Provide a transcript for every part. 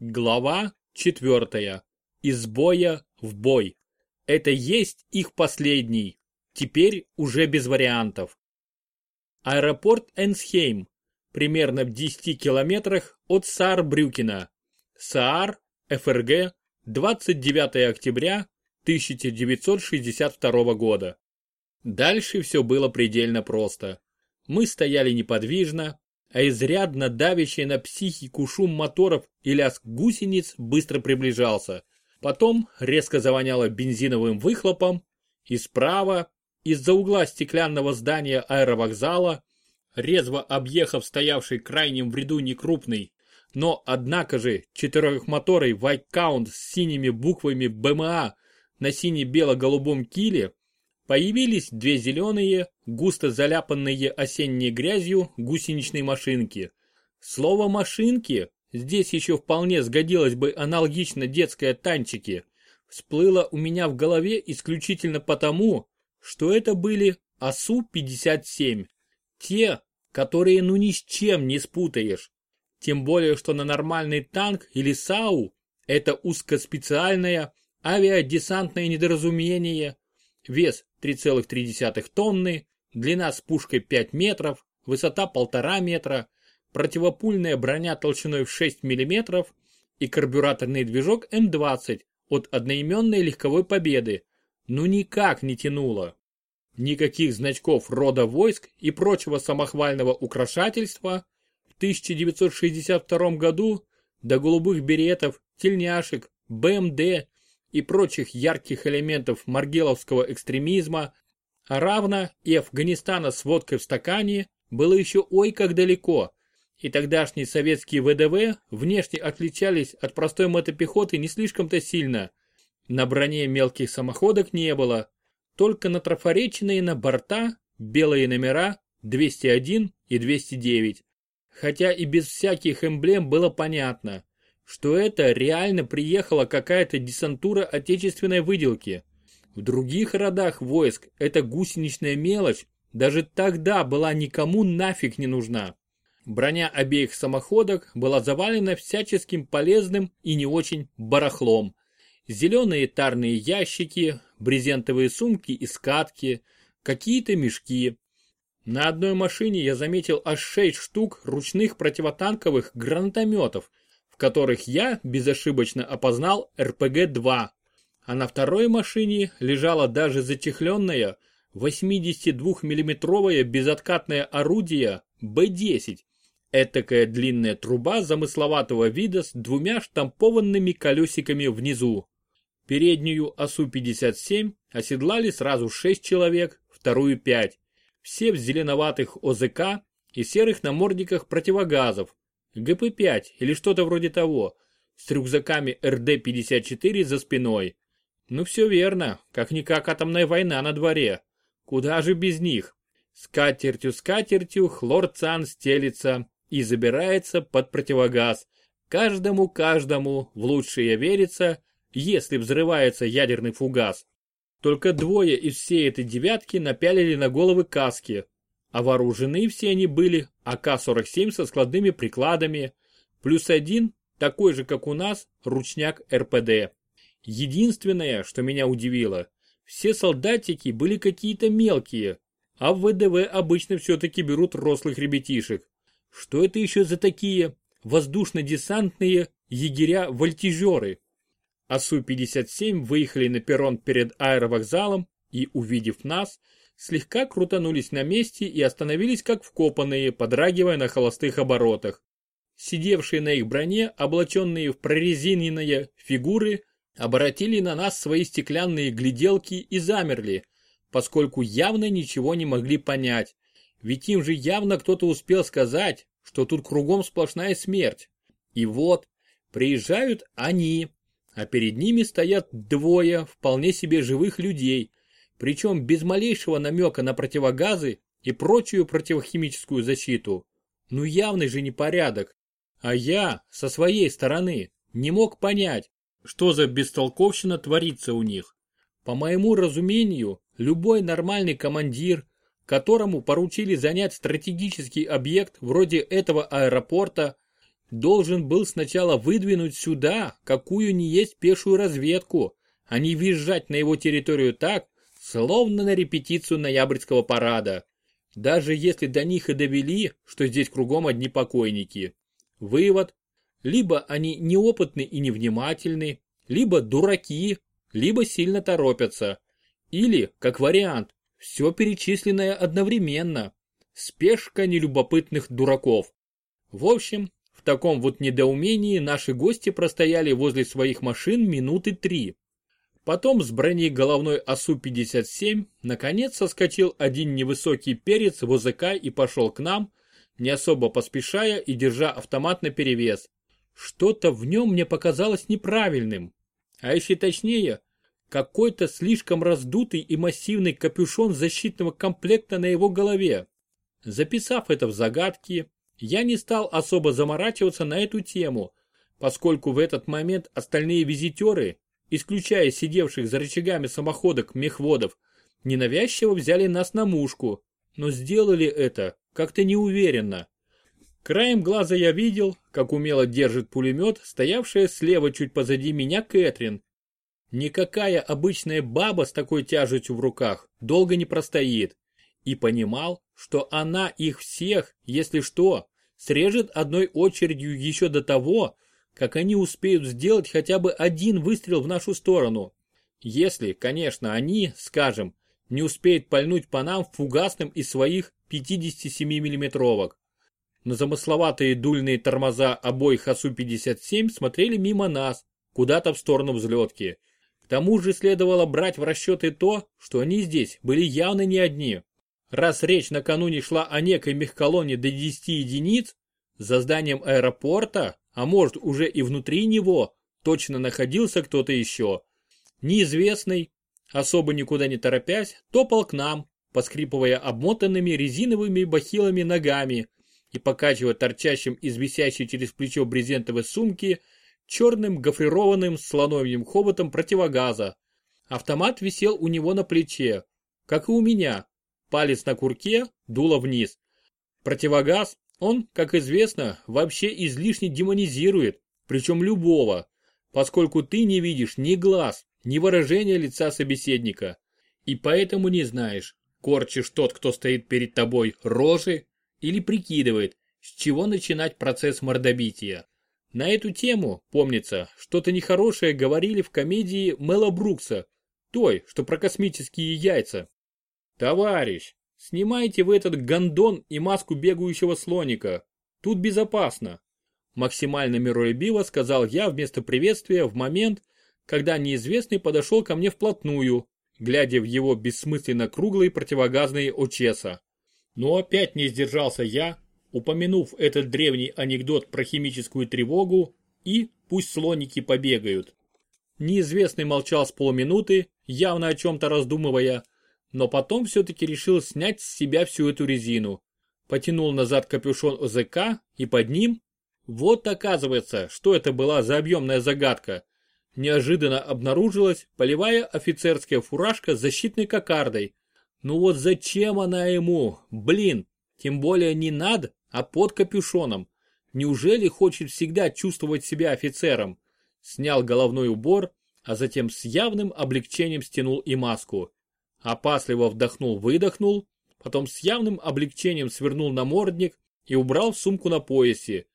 Глава 4. Из боя в бой. Это есть их последний. Теперь уже без вариантов. Аэропорт Энсхейм. Примерно в 10 километрах от Саарбрюкена. Саар, ФРГ, 29 октября 1962 года. Дальше все было предельно просто. Мы стояли неподвижно, а изрядно давящий на психику шум моторов и лязг гусениц быстро приближался. Потом резко завоняло бензиновым выхлопом, и справа, из-за угла стеклянного здания аэровокзала, резво объехав стоявший крайним в ряду некрупный, но однако же четырехмоторый Count с синими буквами БМА на сине-бело-голубом киле, Появились две зеленые, густо заляпанные осенней грязью гусеничные машинки. Слово «машинки» здесь еще вполне сгодилось бы аналогично детской танчики. Всплыло у меня в голове исключительно потому, что это были АСУ-57. Те, которые ну ни с чем не спутаешь. Тем более, что на нормальный танк или САУ это узкоспециальное авиадесантное недоразумение. Вес 3,3 тонны, длина с пушкой 5 метров, высота 1,5 метра, противопульная броня толщиной в 6 мм и карбюраторный движок М20 от одноименной легковой победы, ну никак не тянуло. Никаких значков рода войск и прочего самохвального украшательства в 1962 году до голубых беретов, тельняшек, БМД и прочих ярких элементов маргеловского экстремизма, а равно и Афганистана с водкой в стакане, было еще ой как далеко, и тогдашние советские ВДВ внешне отличались от простой мотопехоты не слишком-то сильно. На броне мелких самоходок не было, только на трафареченные на борта белые номера 201 и 209. Хотя и без всяких эмблем было понятно, что это реально приехала какая-то десантура отечественной выделки. В других родах войск эта гусеничная мелочь даже тогда была никому нафиг не нужна. Броня обеих самоходок была завалена всяческим полезным и не очень барахлом. Зеленые тарные ящики, брезентовые сумки и скатки, какие-то мешки. На одной машине я заметил аж 6 штук ручных противотанковых гранатометов которых я безошибочно опознал РПГ-2, а на второй машине лежало даже зачехленное 82 миллиметровое безоткатное орудие Б-10, этакая длинная труба замысловатого вида с двумя штампованными колесиками внизу. Переднюю ОСУ-57 оседлали сразу 6 человек, вторую 5, все в зеленоватых ОЗК и серых намордниках противогазов, ГП-5 или что-то вроде того, с рюкзаками РД-54 за спиной. Ну все верно, как-никак атомная война на дворе. Куда же без них? Скатертью-скатертью хлорцан стелится и забирается под противогаз. Каждому-каждому в лучшее верится, если взрывается ядерный фугас. Только двое из всей этой девятки напялили на головы каски, а вооружены все они были АК-47 со складными прикладами, плюс один, такой же как у нас, ручняк РПД. Единственное, что меня удивило, все солдатики были какие-то мелкие, а в ВДВ обычно все-таки берут рослых ребятишек. Что это еще за такие воздушно-десантные егеря-вольтежеры? АСУ-57 выехали на перрон перед аэровокзалом и, увидев нас, слегка крутанулись на месте и остановились как вкопанные, подрагивая на холостых оборотах. Сидевшие на их броне, облаченные в прорезиненные фигуры, обратили на нас свои стеклянные гляделки и замерли, поскольку явно ничего не могли понять. Ведь им же явно кто-то успел сказать, что тут кругом сплошная смерть. И вот, приезжают они, а перед ними стоят двое вполне себе живых людей, причем без малейшего намека на противогазы и прочую противохимическую защиту. Ну явный же непорядок. А я, со своей стороны, не мог понять, что за бестолковщина творится у них. По моему разумению, любой нормальный командир, которому поручили занять стратегический объект вроде этого аэропорта, должен был сначала выдвинуть сюда какую ни есть пешую разведку, а не визжать на его территорию так, словно на репетицию ноябрьского парада. Даже если до них и довели, что здесь кругом одни покойники. Вывод. Либо они неопытны и невнимательны, либо дураки, либо сильно торопятся. Или, как вариант, все перечисленное одновременно. Спешка нелюбопытных дураков. В общем, в таком вот недоумении наши гости простояли возле своих машин минуты три. Потом с брони головной АСУ-57 наконец соскочил один невысокий перец в ОЗК и пошел к нам, не особо поспешая и держа автомат на перевес. Что-то в нем мне показалось неправильным. А если точнее, какой-то слишком раздутый и массивный капюшон защитного комплекта на его голове. Записав это в загадки, я не стал особо заморачиваться на эту тему, поскольку в этот момент остальные визитеры, исключая сидевших за рычагами самоходок мехводов, ненавязчиво взяли нас на мушку, но сделали это как-то неуверенно. Краем глаза я видел, как умело держит пулемет, стоявшая слева чуть позади меня Кэтрин. Никакая обычная баба с такой тяжестью в руках долго не простоит. И понимал, что она их всех, если что, срежет одной очередью еще до того, как они успеют сделать хотя бы один выстрел в нашу сторону. Если, конечно, они, скажем, не успеют пальнуть по нам фугасным из своих 57 миллиметровок. На замысловатые дульные тормоза обоих АСУ-57 смотрели мимо нас, куда-то в сторону взлетки. К тому же следовало брать в расчеты то, что они здесь были явно не одни. Раз речь накануне шла о некой мехколонне до 10 единиц, за зданием аэропорта, а может уже и внутри него, точно находился кто-то еще. Неизвестный, особо никуда не торопясь, топал к нам, поскрипывая обмотанными резиновыми бахилами ногами и покачивая торчащим из висящей через плечо брезентовой сумки черным гофрированным слоновьим хоботом противогаза. Автомат висел у него на плече, как и у меня, Палец на курке, дуло вниз. Противогаз он, как известно, вообще излишне демонизирует, причем любого, поскольку ты не видишь ни глаз, ни выражения лица собеседника. И поэтому не знаешь, корчишь тот, кто стоит перед тобой, рожи или прикидывает, с чего начинать процесс мордобития. На эту тему, помнится, что-то нехорошее говорили в комедии Мэла Брукса, той, что про космические яйца. «Товарищ, снимайте вы этот гондон и маску бегающего слоника. Тут безопасно», максимально миролюбиво сказал я вместо приветствия в момент, когда неизвестный подошел ко мне вплотную, глядя в его бессмысленно круглые противогазные очеса. Но опять не сдержался я, упомянув этот древний анекдот про химическую тревогу и «пусть слоники побегают». Неизвестный молчал с полминуты, явно о чем-то раздумывая, но потом все-таки решил снять с себя всю эту резину. Потянул назад капюшон ОЗК и под ним... Вот оказывается, что это была за объемная загадка. Неожиданно обнаружилась полевая офицерская фуражка с защитной кокардой. Ну вот зачем она ему? Блин, тем более не над, а под капюшоном. Неужели хочет всегда чувствовать себя офицером? Снял головной убор, а затем с явным облегчением стянул и маску. Опасливо вдохнул-выдохнул, потом с явным облегчением свернул намордник и убрал сумку на поясе.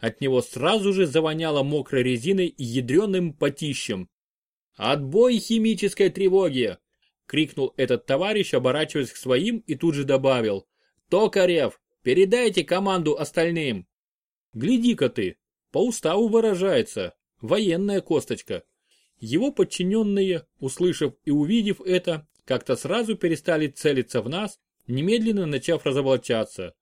От него сразу же завоняло мокрой резиной и ядреным потищем. «Отбой химической тревоги!» — крикнул этот товарищ, оборачиваясь к своим и тут же добавил. «Токарев, передайте команду остальным!» «Гляди-ка ты, по уставу выражается, военная косточка». Его подчиненные, услышав и увидев это, как-то сразу перестали целиться в нас, немедленно начав разоблачаться.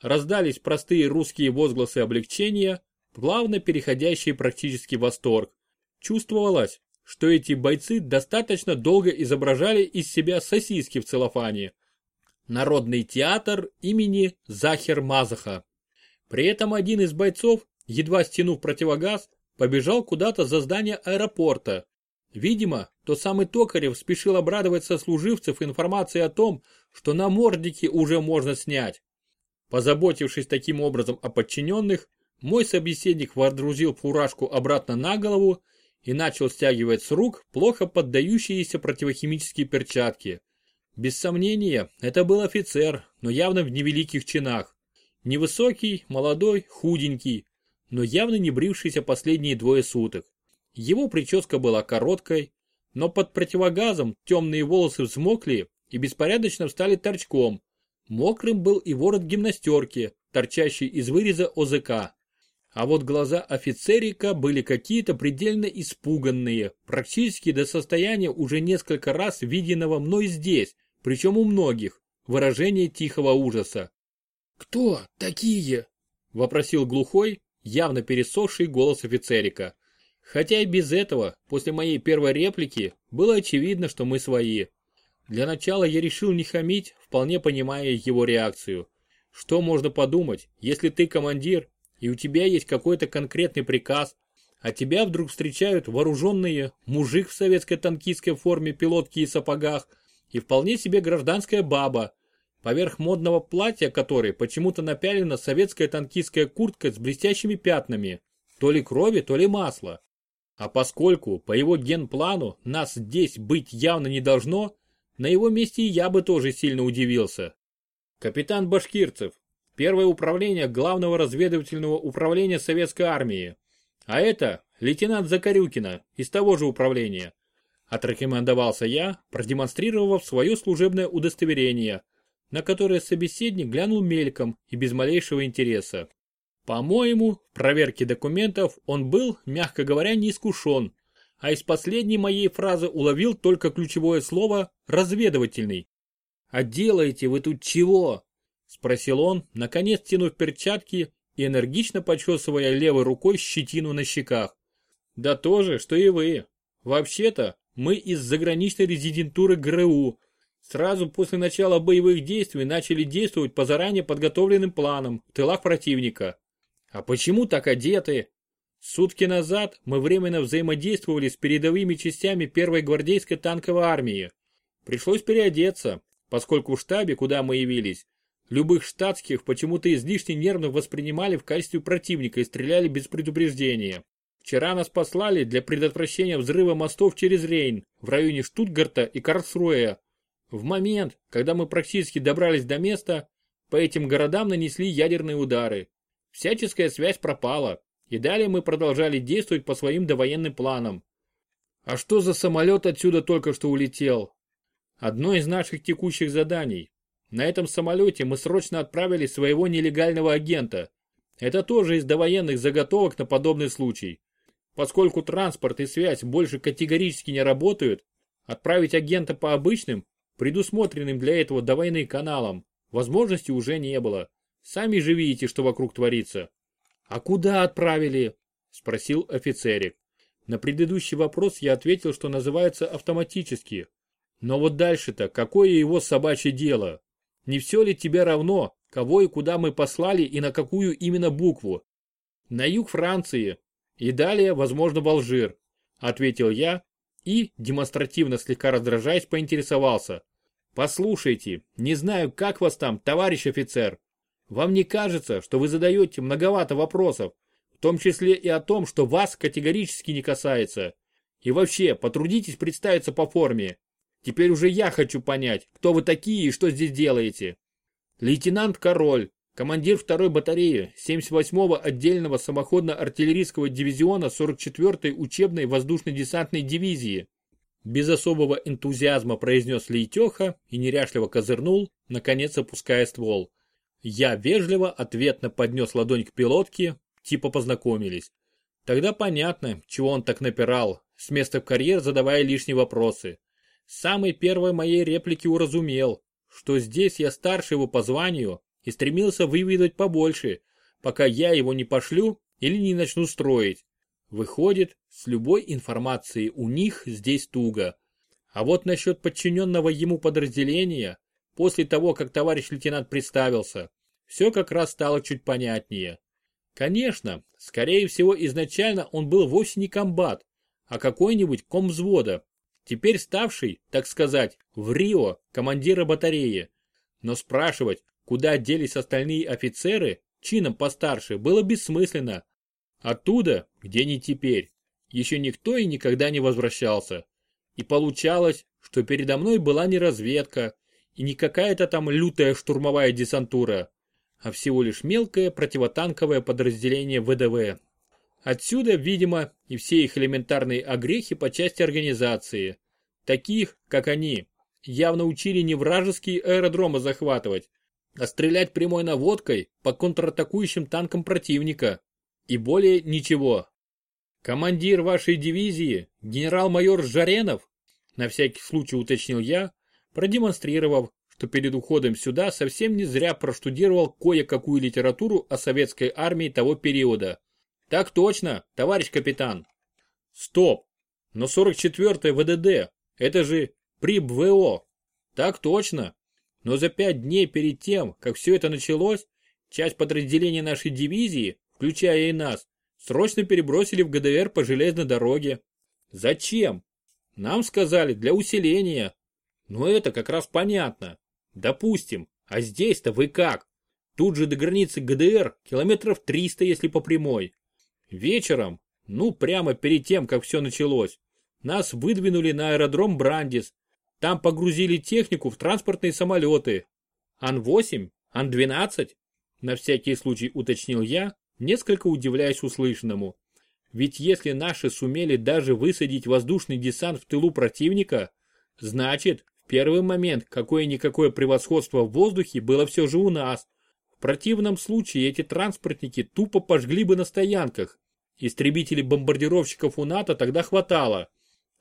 Раздались простые русские возгласы облегчения, плавно переходящие практически в восторг. Чувствовалось, что эти бойцы достаточно долго изображали из себя сосиски в целлофане. Народный театр имени Захер Мазаха. При этом один из бойцов, едва стянув противогаз, побежал куда-то за здание аэропорта, Видимо, тот самый Токарев спешил обрадовать сослуживцев информацией о том, что на мордике уже можно снять. Позаботившись таким образом о подчиненных, Мой собеседник водрузил фуражку обратно на голову и начал стягивать с рук плохо поддающиеся противохимические перчатки. Без сомнения, это был офицер, но явно в невеликих чинах. Невысокий, молодой, худенький, но явно не брившийся последние двое суток. Его прическа была короткой, но под противогазом темные волосы взмокли и беспорядочно встали торчком. Мокрым был и ворот гимнастерки, торчащий из выреза ОЗК. А вот глаза офицерика были какие-то предельно испуганные, практически до состояния уже несколько раз виденного мной здесь, причем у многих, выражение тихого ужаса. «Кто такие?» – вопросил глухой, явно пересохший голос офицерика. Хотя и без этого, после моей первой реплики, было очевидно, что мы свои. Для начала я решил не хамить, вполне понимая его реакцию. Что можно подумать, если ты командир, и у тебя есть какой-то конкретный приказ, а тебя вдруг встречают вооруженные, мужик в советской танкистской форме, пилотки и сапогах, и вполне себе гражданская баба, поверх модного платья которой почему-то напялена советская танкистская куртка с блестящими пятнами, то ли крови, то ли масла. А поскольку по его генплану нас здесь быть явно не должно, на его месте я бы тоже сильно удивился. Капитан Башкирцев, первое управление Главного разведывательного управления Советской Армии. А это лейтенант Закарюкина из того же управления. Отрекомендовался я, продемонстрировав свое служебное удостоверение, на которое собеседник глянул мельком и без малейшего интереса. По-моему, в проверке документов он был, мягко говоря, не искушен, а из последней моей фразы уловил только ключевое слово «разведывательный». «А делаете вы тут чего?» – спросил он, наконец тянув перчатки и энергично почесывая левой рукой щетину на щеках. «Да то же, что и вы. Вообще-то, мы из заграничной резидентуры ГРУ. Сразу после начала боевых действий начали действовать по заранее подготовленным планам в тылах противника. А почему так одеты? Сутки назад мы временно взаимодействовали с передовыми частями первой гвардейской танковой армии. Пришлось переодеться, поскольку в штабе, куда мы явились, любых штатских почему-то излишне нервно воспринимали в качестве противника и стреляли без предупреждения. Вчера нас послали для предотвращения взрыва мостов через Рейн в районе Штутгарта и Карлсруэя. В момент, когда мы практически добрались до места, по этим городам нанесли ядерные удары. Всяческая связь пропала, и далее мы продолжали действовать по своим довоенным планам. А что за самолет отсюда только что улетел? Одно из наших текущих заданий. На этом самолете мы срочно отправили своего нелегального агента. Это тоже из довоенных заготовок на подобный случай. Поскольку транспорт и связь больше категорически не работают, отправить агента по обычным, предусмотренным для этого довоенным каналам, возможности уже не было. Сами же видите, что вокруг творится. А куда отправили? Спросил офицерик. На предыдущий вопрос я ответил, что называется автоматически. Но вот дальше-то, какое его собачье дело? Не все ли тебе равно, кого и куда мы послали и на какую именно букву? На юг Франции. И далее, возможно, в Алжир. Ответил я и, демонстративно слегка раздражаясь, поинтересовался. Послушайте, не знаю, как вас там, товарищ офицер, вам не кажется, что вы задаете многовато вопросов, в том числе и о том, что вас категорически не касается? И вообще, потрудитесь представиться по форме. Теперь уже я хочу понять, кто вы такие и что здесь делаете. Лейтенант Король, командир второй батареи 78-го отдельного самоходно-артиллерийского дивизиона 44-й учебной воздушно-десантной дивизии. Без особого энтузиазма произнес Лейтеха и неряшливо козырнул, наконец опуская ствол. Я вежливо ответно поднес ладонь к пилотке, типа познакомились. Тогда понятно, чего он так напирал, с места в карьер задавая лишние вопросы. С самой первой моей реплики уразумел, что здесь я старше его по званию и стремился выведать побольше, пока я его не пошлю или не начну строить. Выходит, с любой информацией у них здесь туго. А вот насчет подчиненного ему подразделения, после того, как товарищ лейтенант представился, все как раз стало чуть понятнее. Конечно, скорее всего изначально он был вовсе не комбат, а какой-нибудь комвзвода, теперь ставший, так сказать, в Рио командира батареи. Но спрашивать, куда делись остальные офицеры, чином постарше, было бессмысленно. Оттуда, где не теперь, еще никто и никогда не возвращался. И получалось, что передо мной была не разведка и не какая-то там лютая штурмовая десантура, а всего лишь мелкое противотанковое подразделение ВДВ. Отсюда, видимо, и все их элементарные огрехи по части организации. Таких, как они, явно учили не вражеские аэродромы захватывать, а стрелять прямой наводкой по контратакующим танкам противника. И более ничего. Командир вашей дивизии, генерал-майор Жаренов, на всякий случай уточнил я, продемонстрировав, что перед уходом сюда совсем не зря проштудировал кое-какую литературу о советской армии того периода. Так точно, товарищ капитан. Стоп, но 44-й ВДД, это же ПРИБ-ВО. Так точно. Но за пять дней перед тем, как все это началось, часть подразделений нашей дивизии, включая и нас, срочно перебросили в ГДР по железной дороге. Зачем? Нам сказали, для усиления. Но это как раз понятно. Допустим, а здесь-то вы как? Тут же до границы ГДР километров 300, если по прямой. Вечером, ну прямо перед тем, как все началось, нас выдвинули на аэродром Брандис. Там погрузили технику в транспортные самолеты. Ан-8? Ан-12? На всякий случай уточнил я, несколько удивляясь услышанному. Ведь если наши сумели даже высадить воздушный десант в тылу противника, значит, первый момент какое-никакое превосходство в воздухе было все же у нас. В противном случае эти транспортники тупо пожгли бы на стоянках. Истребителей-бомбардировщиков у НАТО тогда хватало.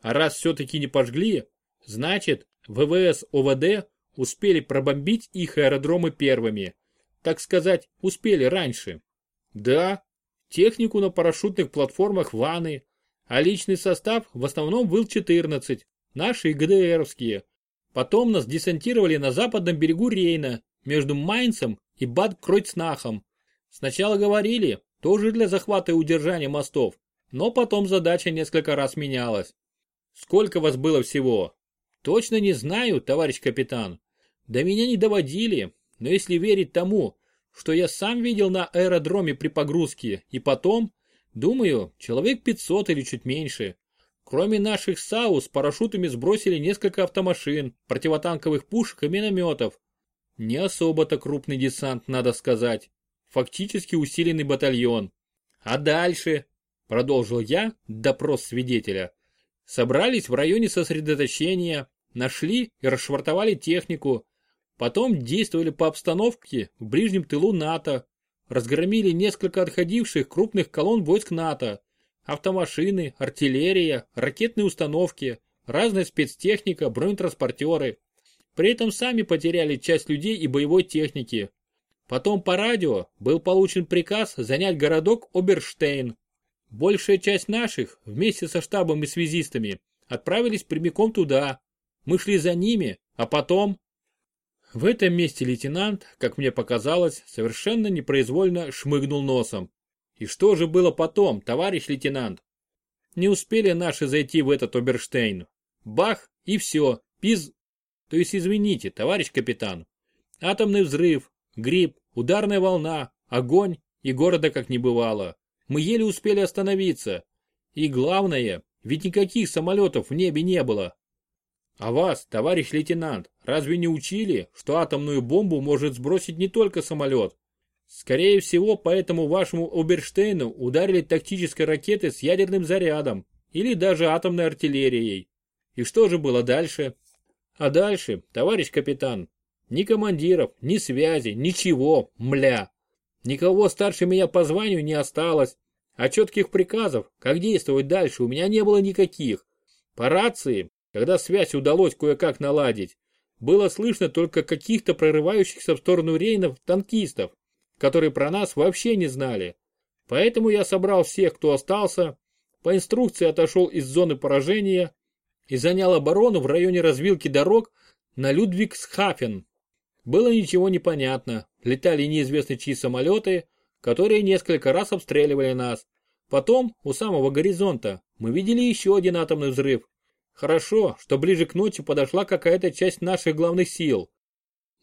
А раз все-таки не пожгли, значит, ВВС ОВД успели пробомбить их аэродромы первыми. Так сказать, успели раньше. Да, технику на парашютных платформах ваны, а личный состав в основном был 14, наши и ГДРовские. Потом нас десантировали на западном берегу Рейна, между Майнцем и Бад-Кройцнахом. Сначала говорили, тоже для захвата и удержания мостов, но потом задача несколько раз менялась. Сколько вас было всего? Точно не знаю, товарищ капитан. До меня не доводили, но если верить тому, что я сам видел на аэродроме при погрузке, и потом, думаю, человек 500 или чуть меньше. Кроме наших САУ с парашютами сбросили несколько автомашин, противотанковых пушек и минометов. Не особо-то крупный десант, надо сказать. Фактически усиленный батальон. А дальше, продолжил я допрос свидетеля, собрались в районе сосредоточения, нашли и расшвартовали технику, Потом действовали по обстановке в ближнем тылу НАТО, разгромили несколько отходивших крупных колонн войск НАТО, автомашины, артиллерия, ракетные установки, разная спецтехника, бронетранспортеры. При этом сами потеряли часть людей и боевой техники. Потом по радио был получен приказ занять городок Оберштейн. Большая часть наших, вместе со штабом и связистами, отправились прямиком туда. Мы шли за ними, а потом... В этом месте лейтенант, как мне показалось, совершенно непроизвольно шмыгнул носом. И что же было потом, товарищ лейтенант? Не успели наши зайти в этот Оберштейн. Бах, и все, пиз... То есть извините, товарищ капитан. Атомный взрыв, гриб, ударная волна, огонь и города как не бывало. Мы еле успели остановиться. И главное, ведь никаких самолетов в небе не было. А вас, товарищ лейтенант, разве не учили, что атомную бомбу может сбросить не только самолет? Скорее всего, по этому вашему Оберштейну ударили тактической ракеты с ядерным зарядом или даже атомной артиллерией. И что же было дальше? А дальше, товарищ капитан, ни командиров, ни связи, ничего, мля. Никого старше меня по званию не осталось, а четких приказов, как действовать дальше, у меня не было никаких. По рации когда связь удалось кое-как наладить, было слышно только каких-то прорывающихся в сторону Рейнов танкистов, которые про нас вообще не знали. Поэтому я собрал всех, кто остался, по инструкции отошел из зоны поражения и занял оборону в районе развилки дорог на Людвигсхафен. Было ничего не понятно, летали неизвестно чьи самолеты, которые несколько раз обстреливали нас. Потом, у самого горизонта, мы видели еще один атомный взрыв, Хорошо, что ближе к ночи подошла какая-то часть наших главных сил.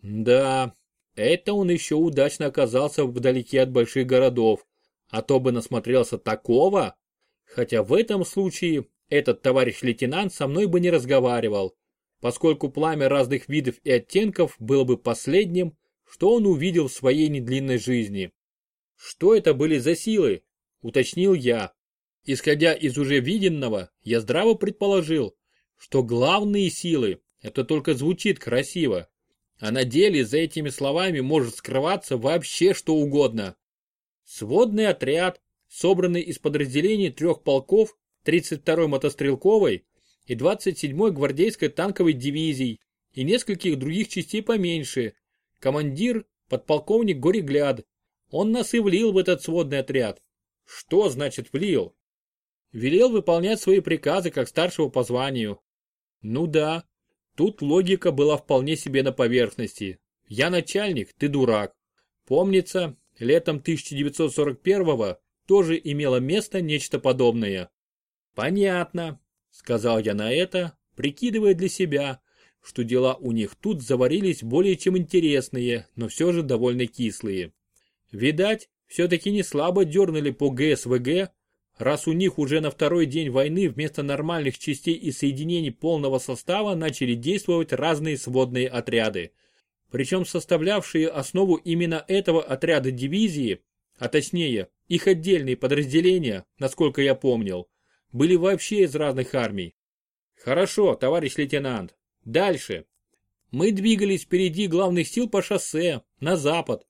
Да, Это он еще удачно оказался вдалеке от больших городов, а то бы насмотрелся такого. Хотя в этом случае этот товарищ лейтенант со мной бы не разговаривал, поскольку пламя разных видов и оттенков было бы последним, что он увидел в своей недлинной жизни. Что это были за силы? Уточнил я. Исходя из уже виденного, я здраво предположил, что главные силы, это только звучит красиво, а на деле за этими словами может скрываться вообще что угодно. Сводный отряд, собранный из подразделений трех полков 32-й мотострелковой и 27-й гвардейской танковой дивизий и нескольких других частей поменьше, командир, подполковник Горегляд. Он нас и влил в этот сводный отряд. Что значит влил? Велел выполнять свои приказы как старшего по званию. Ну да, тут логика была вполне себе на поверхности. Я начальник, ты дурак. Помнится, летом 1941-го тоже имело место нечто подобное. Понятно, сказал я на это, прикидывая для себя, что дела у них тут заварились более чем интересные, но все же довольно кислые. Видать, все-таки не слабо дернули по ГСВГ, раз у них уже на второй день войны вместо нормальных частей и соединений полного состава начали действовать разные сводные отряды. Причем составлявшие основу именно этого отряда дивизии, а точнее их отдельные подразделения, насколько я помнил, были вообще из разных армий. Хорошо, товарищ лейтенант, Дальше. Мы двигались впереди главных сил по шоссе, на запад.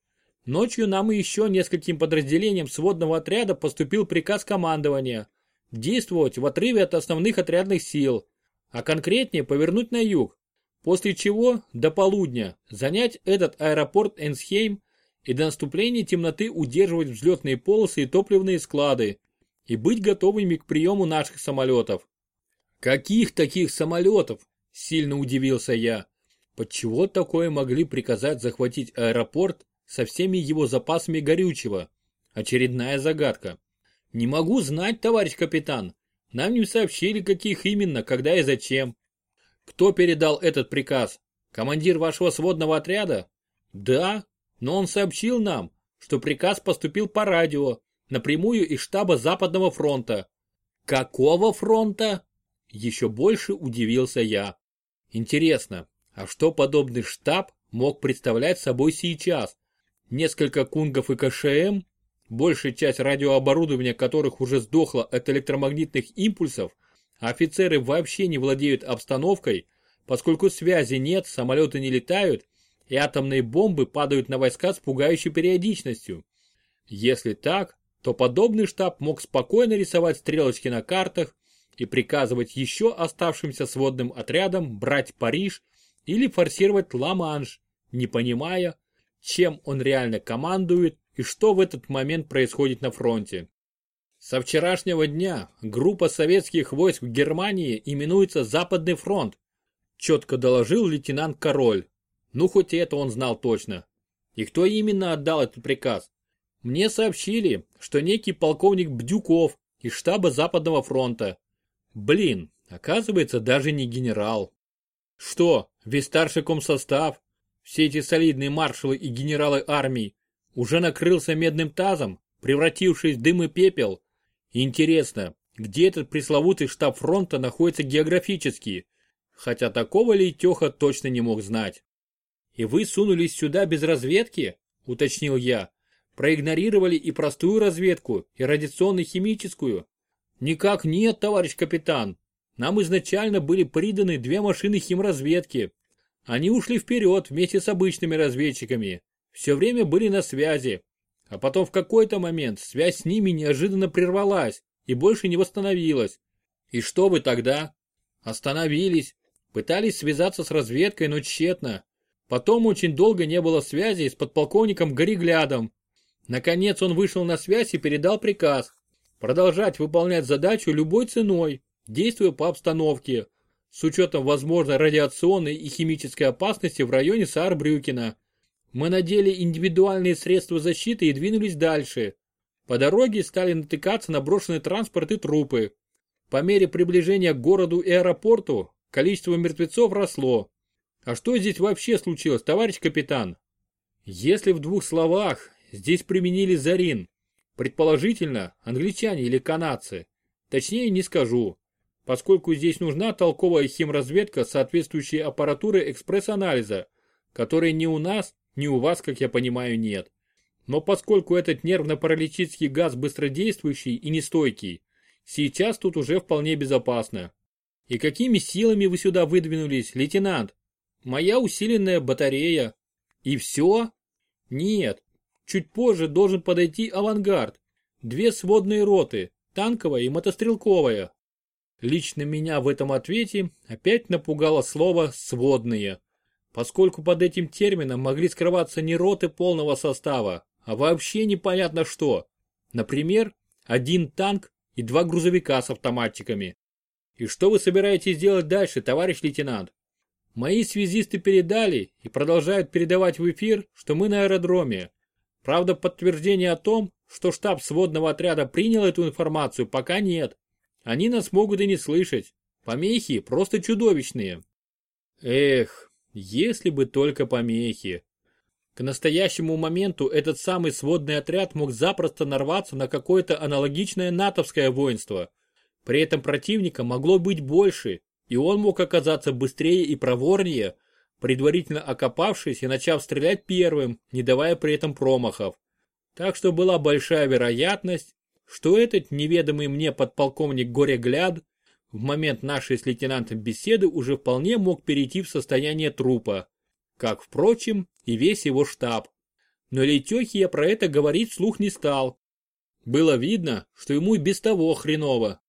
Ночью нам и еще нескольким подразделениям сводного отряда поступил приказ командования действовать в отрыве от основных отрядных сил, а конкретнее повернуть на юг, после чего до полудня занять этот аэропорт Энсхейм и до наступления темноты удерживать взлетные полосы и топливные склады и быть готовыми к приему наших самолетов. Каких таких самолетов? Сильно удивился я. Почему такое могли приказать захватить аэропорт со всеми его запасами горючего? Очередная загадка. Не могу знать, товарищ капитан. Нам не сообщили, каких именно, когда и зачем. Кто передал этот приказ? Командир вашего сводного отряда? Да, но он сообщил нам, что приказ поступил по радио, напрямую из штаба Западного фронта. Какого фронта? Еще больше удивился я. Интересно, а что подобный штаб мог представлять собой сейчас? Несколько кунгов и КШМ, большая часть радиооборудования которых уже сдохла от электромагнитных импульсов, а офицеры вообще не владеют обстановкой, поскольку связи нет, самолеты не летают, и атомные бомбы падают на войска с пугающей периодичностью. Если так, то подобный штаб мог спокойно рисовать стрелочки на картах, и приказывать еще оставшимся сводным отрядам брать Париж или форсировать Ла-Манш, не понимая, чем он реально командует и что в этот момент происходит на фронте. Со вчерашнего дня группа советских войск в Германии именуется Западный фронт, четко доложил лейтенант Король. Ну хоть и это он знал точно. И кто именно отдал этот приказ? Мне сообщили, что некий полковник Бдюков из штаба Западного фронта Блин, оказывается, даже не генерал. Что, весь старший комсостав, все эти солидные маршалы и генералы армии, уже накрылся медным тазом, превратившись в дым и пепел? Интересно, где этот пресловутый штаб фронта находится географически? Хотя такого Лейтеха точно не мог знать. И вы сунулись сюда без разведки? Уточнил я. Проигнорировали и простую разведку, и радиационно-химическую, Никак нет, товарищ капитан. Нам изначально были приданы две машины химразведки. Они ушли вперед вместе с обычными разведчиками. Все время были на связи. А потом в какой-то момент связь с ними неожиданно прервалась и больше не восстановилась. И что вы тогда? Остановились. Пытались связаться с разведкой, но тщетно. Потом очень долго не было связи с подполковником Гореглядом. Наконец он вышел на связь и передал приказ продолжать выполнять задачу любой ценой, действуя по обстановке, с учетом возможной радиационной и химической опасности в районе Саарбрюкена. Мы надели индивидуальные средства защиты и двинулись дальше. По дороге стали натыкаться на брошенный транспорт и трупы. По мере приближения к городу и аэропорту количество мертвецов росло. А что здесь вообще случилось, товарищ капитан? Если в двух словах, здесь применили Зарин. Предположительно, англичане или канадцы. Точнее не скажу, поскольку здесь нужна толковая химразведка с соответствующей аппаратурой экспресс-анализа, которой ни у нас, ни у вас, как я понимаю, нет. Но поскольку этот нервно-паралитический газ быстродействующий и нестойкий, сейчас тут уже вполне безопасно. И какими силами вы сюда выдвинулись, лейтенант? Моя усиленная батарея. И все? Нет. Чуть позже должен подойти авангард. Две сводные роты, танковая и мотострелковая. Лично меня в этом ответе опять напугало слово «сводные», поскольку под этим термином могли скрываться не роты полного состава, а вообще непонятно что. Например, один танк и два грузовика с автоматчиками. И что вы собираетесь делать дальше, товарищ лейтенант? Мои связисты передали и продолжают передавать в эфир, что мы на аэродроме. Правда, подтверждения о том, что штаб сводного отряда принял эту информацию, пока нет. Они нас могут и не слышать. Помехи просто чудовищные. Эх, если бы только помехи. К настоящему моменту этот самый сводный отряд мог запросто нарваться на какое-то аналогичное натовское воинство. При этом противника могло быть больше, и он мог оказаться быстрее и проворнее, предварительно окопавшись и начав стрелять первым, не давая при этом промахов. Так что была большая вероятность, что этот неведомый мне подполковник Горегляд в момент нашей с лейтенантом беседы уже вполне мог перейти в состояние трупа, как, впрочем, и весь его штаб. Но Лейтехе я про это говорить вслух не стал. Было видно, что ему и без того хреново.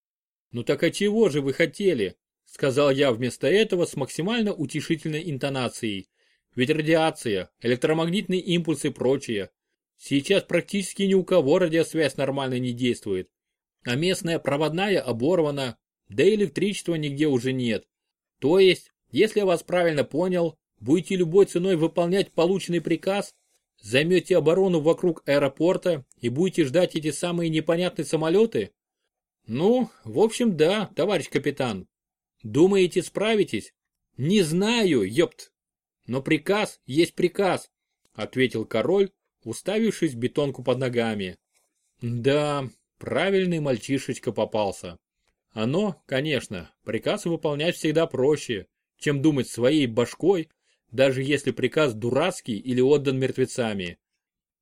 «Ну так а чего же вы хотели?» сказал я вместо этого с максимально утешительной интонацией. Ведь радиация, электромагнитные импульсы и прочее. Сейчас практически ни у кого радиосвязь нормально не действует. А местная проводная оборвана, да и электричества нигде уже нет. То есть, если я вас правильно понял, будете любой ценой выполнять полученный приказ, займете оборону вокруг аэропорта и будете ждать эти самые непонятные самолеты? Ну, в общем, да, товарищ капитан, Думаете, справитесь? Не знаю, ёпт. Но приказ есть приказ, ответил король, уставившись в бетонку под ногами. Да, правильный мальчишечка попался. Оно, конечно, приказ выполнять всегда проще, чем думать своей башкой, даже если приказ дурацкий или отдан мертвецами.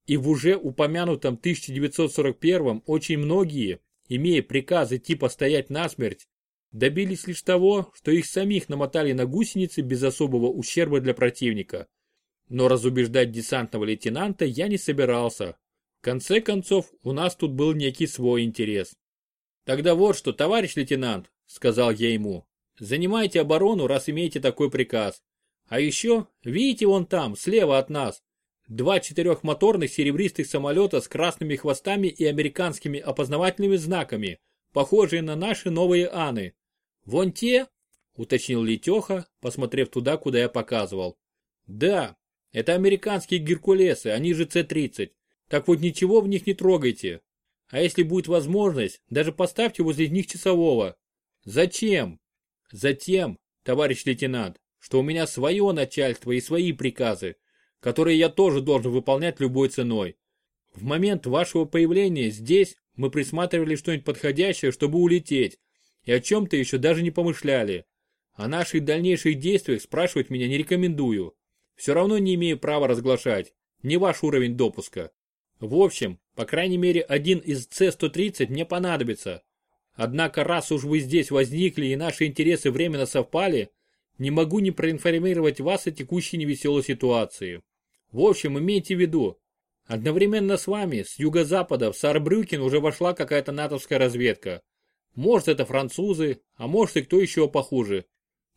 И в уже упомянутом 1941 очень многие, имея приказы типа стоять насмерть, добились лишь того, что их самих намотали на гусеницы без особого ущерба для противника. Но разубеждать десантного лейтенанта я не собирался. В конце концов, у нас тут был некий свой интерес. «Тогда вот что, товарищ лейтенант», — сказал я ему, — «занимайте оборону, раз имеете такой приказ. А еще, видите вон там, слева от нас, два четырехмоторных серебристых самолета с красными хвостами и американскими опознавательными знаками, похожие на наши новые Аны. «Вон те?» – уточнил Летеха, посмотрев туда, куда я показывал. «Да, это американские Геркулесы, они же С-30. Так вот ничего в них не трогайте. А если будет возможность, даже поставьте возле них часового. Зачем? Затем, товарищ лейтенант, что у меня свое начальство и свои приказы, которые я тоже должен выполнять любой ценой. В момент вашего появления здесь мы присматривали что-нибудь подходящее, чтобы улететь, и о чем-то еще даже не помышляли. О наших дальнейших действиях спрашивать меня не рекомендую. Все равно не имею права разглашать. Не ваш уровень допуска. В общем, по крайней мере один из С-130 мне понадобится. Однако раз уж вы здесь возникли и наши интересы временно совпали, не могу не проинформировать вас о текущей невеселой ситуации. В общем, имейте в виду, одновременно с вами с юго-запада в Сарбрюкен уже вошла какая-то натовская разведка. Может это французы, а может и кто еще похуже.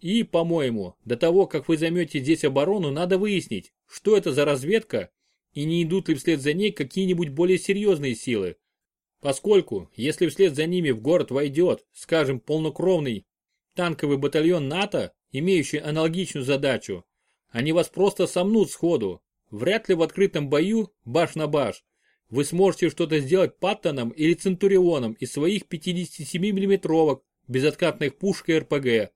И, по-моему, до того, как вы займете здесь оборону, надо выяснить, что это за разведка и не идут ли вслед за ней какие-нибудь более серьезные силы. Поскольку, если вслед за ними в город войдет, скажем, полнокровный танковый батальон НАТО, имеющий аналогичную задачу, они вас просто сомнут сходу. Вряд ли в открытом бою, баш на баш, вы сможете что-то сделать Паттоном или Центурионом из своих 57 миллиметровок безоткатных пушек и РПГ.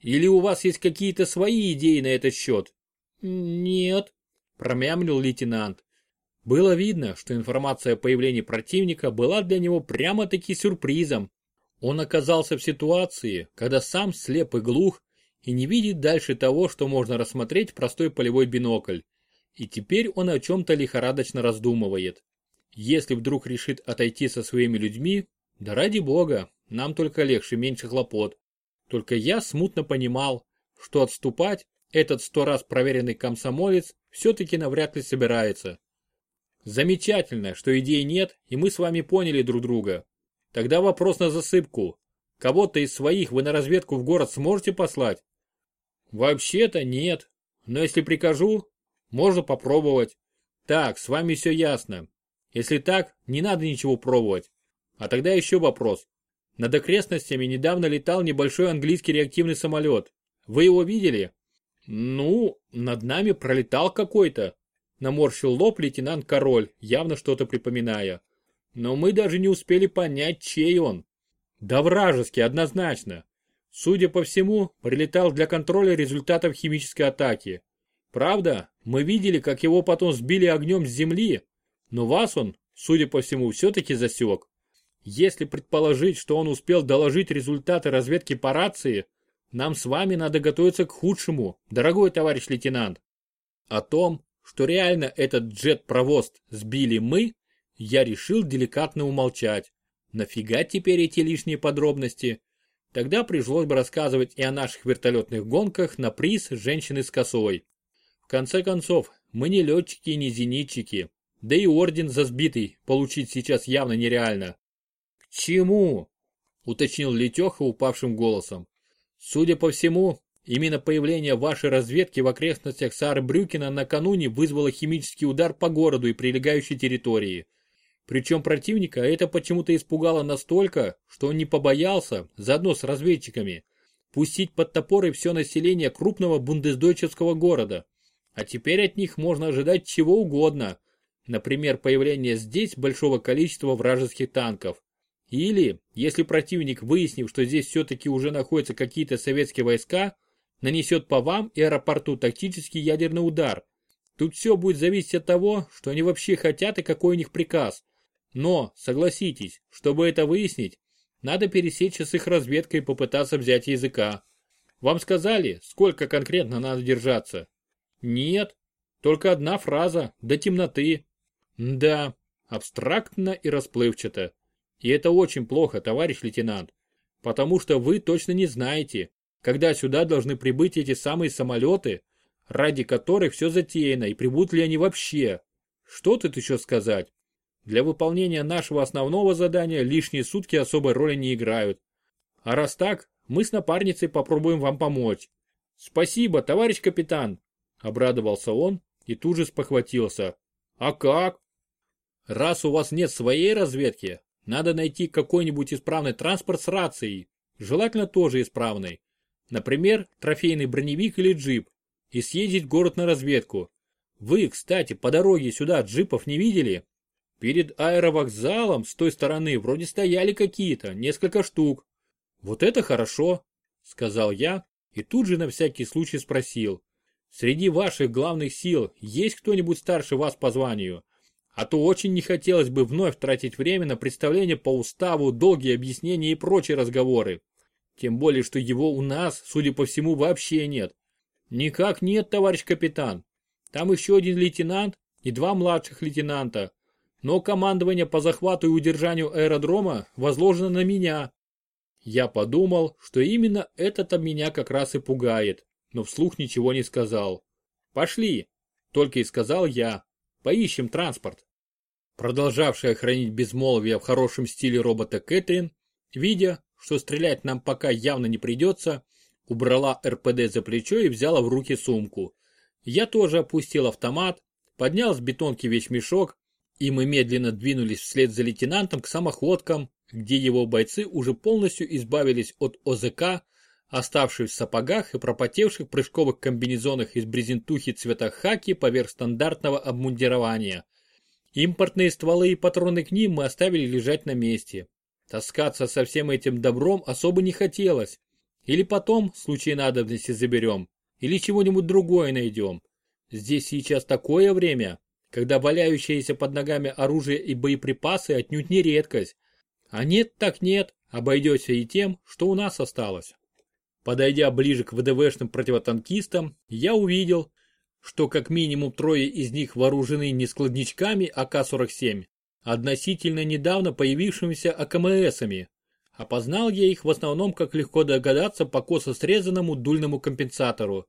Или у вас есть какие-то свои идеи на этот счет? Нет, промямлил лейтенант. Было видно, что информация о появлении противника была для него прямо-таки сюрпризом. Он оказался в ситуации, когда сам слеп и глух и не видит дальше того, что можно рассмотреть в простой полевой бинокль. И теперь он о чем-то лихорадочно раздумывает. Если вдруг решит отойти со своими людьми, да ради бога, нам только легче, меньше хлопот. Только я смутно понимал, что отступать этот сто раз проверенный комсомолец все-таки навряд ли собирается. Замечательно, что идей нет, и мы с вами поняли друг друга. Тогда вопрос на засыпку. Кого-то из своих вы на разведку в город сможете послать? Вообще-то нет, но если прикажу, можно попробовать. Так, с вами все ясно. Если так, не надо ничего пробовать. А тогда еще вопрос. Над окрестностями недавно летал небольшой английский реактивный самолет. Вы его видели? Ну, над нами пролетал какой-то. Наморщил лоб лейтенант Король, явно что-то припоминая. Но мы даже не успели понять, чей он. Да вражеский, однозначно. Судя по всему, прилетал для контроля результатов химической атаки. Правда, мы видели, как его потом сбили огнем с земли, но вас он, судя по всему, все-таки засек. Если предположить, что он успел доложить результаты разведки по рации, нам с вами надо готовиться к худшему, дорогой товарищ лейтенант. О том, что реально этот джет-провоз сбили мы, я решил деликатно умолчать. Нафига теперь эти лишние подробности? Тогда пришлось бы рассказывать и о наших вертолетных гонках на приз женщины с косой. В конце концов, мы не летчики и не зенитчики. Да и орден за сбитый получить сейчас явно нереально. Чему? Уточнил Летеха упавшим голосом. Судя по всему, именно появление вашей разведки в окрестностях Саарбрюкена накануне вызвало химический удар по городу и прилегающей территории. Причем противника это почему-то испугало настолько, что он не побоялся, заодно с разведчиками, пустить под топоры все население крупного бундесдойческого города. А теперь от них можно ожидать чего угодно – Например, появление здесь большого количества вражеских танков. Или, если противник, выяснив, что здесь все-таки уже находятся какие-то советские войска, нанесет по вам и аэропорту тактический ядерный удар. Тут все будет зависеть от того, что они вообще хотят и какой у них приказ. Но, согласитесь, чтобы это выяснить, надо пересечься с их разведкой и попытаться взять языка. Вам сказали, сколько конкретно надо держаться? Нет, только одна фраза, до темноты. Да, абстрактно и расплывчато. И это очень плохо, товарищ лейтенант. Потому что вы точно не знаете, когда сюда должны прибыть эти самые самолеты, ради которых все затеяно, и прибудут ли они вообще. Что тут еще сказать? Для выполнения нашего основного задания лишние сутки особой роли не играют. А раз так, мы с напарницей попробуем вам помочь. Спасибо, товарищ капитан, обрадовался он и тут же спохватился. А как? Раз у вас нет своей разведки, надо найти какой-нибудь исправный транспорт с рацией, желательно тоже исправный. Например, трофейный броневик или джип, и съездить в город на разведку. Вы, кстати, по дороге сюда джипов не видели? Перед аэровокзалом с той стороны вроде стояли какие-то, несколько штук. Вот это хорошо, сказал я и тут же на всякий случай спросил. Среди ваших главных сил есть кто-нибудь старше вас по званию? А то очень не хотелось бы вновь тратить время на представление по уставу, долгие объяснения и прочие разговоры. Тем более, что его у нас, судя по всему, вообще нет. Никак нет, товарищ капитан. Там еще один лейтенант и два младших лейтенанта. Но командование по захвату и удержанию аэродрома возложено на меня. Я подумал, что именно это-то меня как раз и пугает, но вслух ничего не сказал. Пошли, только и сказал я. Поищем транспорт. Продолжавшая хранить безмолвие в хорошем стиле робота Кэтрин, видя, что стрелять нам пока явно не придется, убрала РПД за плечо и взяла в руки сумку. Я тоже опустил автомат, поднял с бетонки весь мешок, и мы медленно двинулись вслед за лейтенантом к самоходкам, где его бойцы уже полностью избавились от ОЗК, оставшись в сапогах и пропотевших прыжковых комбинезонах из брезентухи цвета хаки поверх стандартного обмундирования. Импортные стволы и патроны к ним мы оставили лежать на месте. Таскаться со всем этим добром особо не хотелось. Или потом, в случае надобности, заберем. Или чего-нибудь другое найдем. Здесь сейчас такое время, когда валяющиеся под ногами оружие и боеприпасы отнюдь не редкость. А нет так нет, обойдется и тем, что у нас осталось. Подойдя ближе к ВДВшным противотанкистам, я увидел, что как минимум трое из них вооружены не складничками АК-47, а относительно недавно появившимися АКМСами. Опознал я их в основном, как легко догадаться, по косо срезанному дульному компенсатору.